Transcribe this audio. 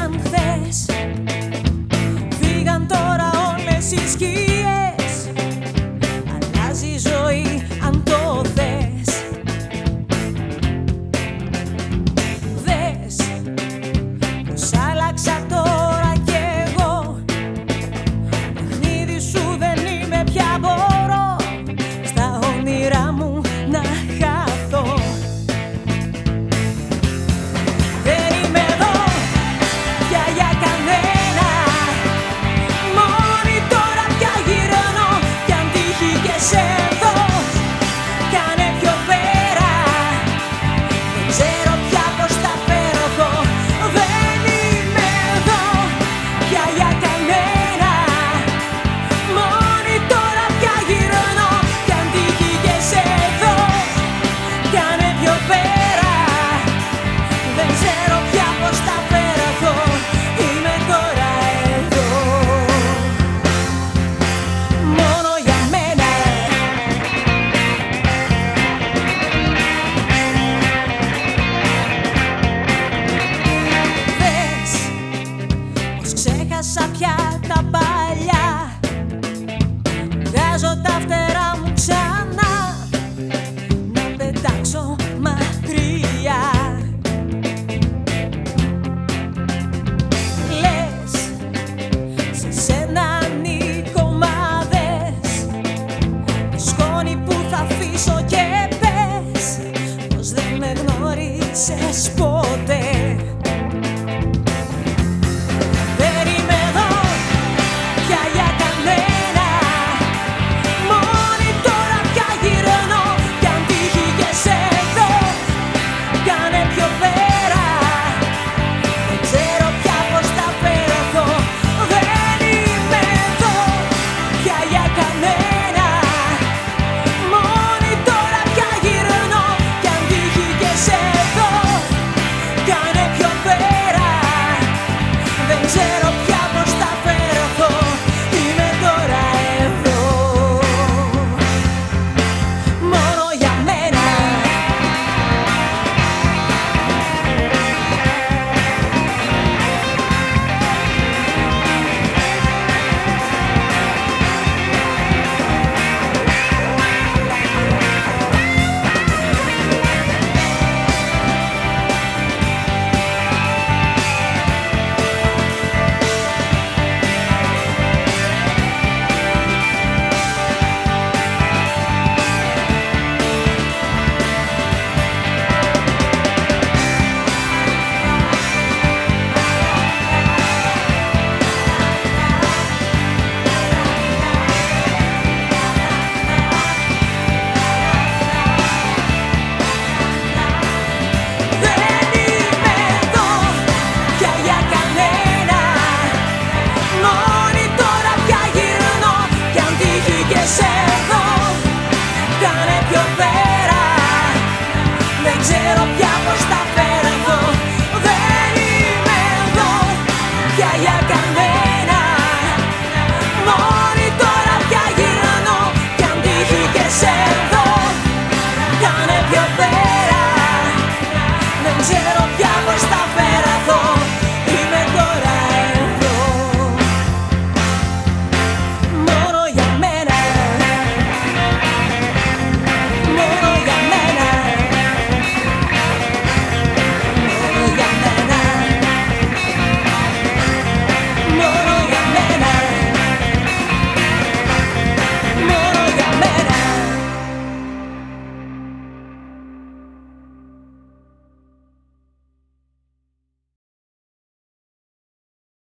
I'm με γνώρισες ποτέ.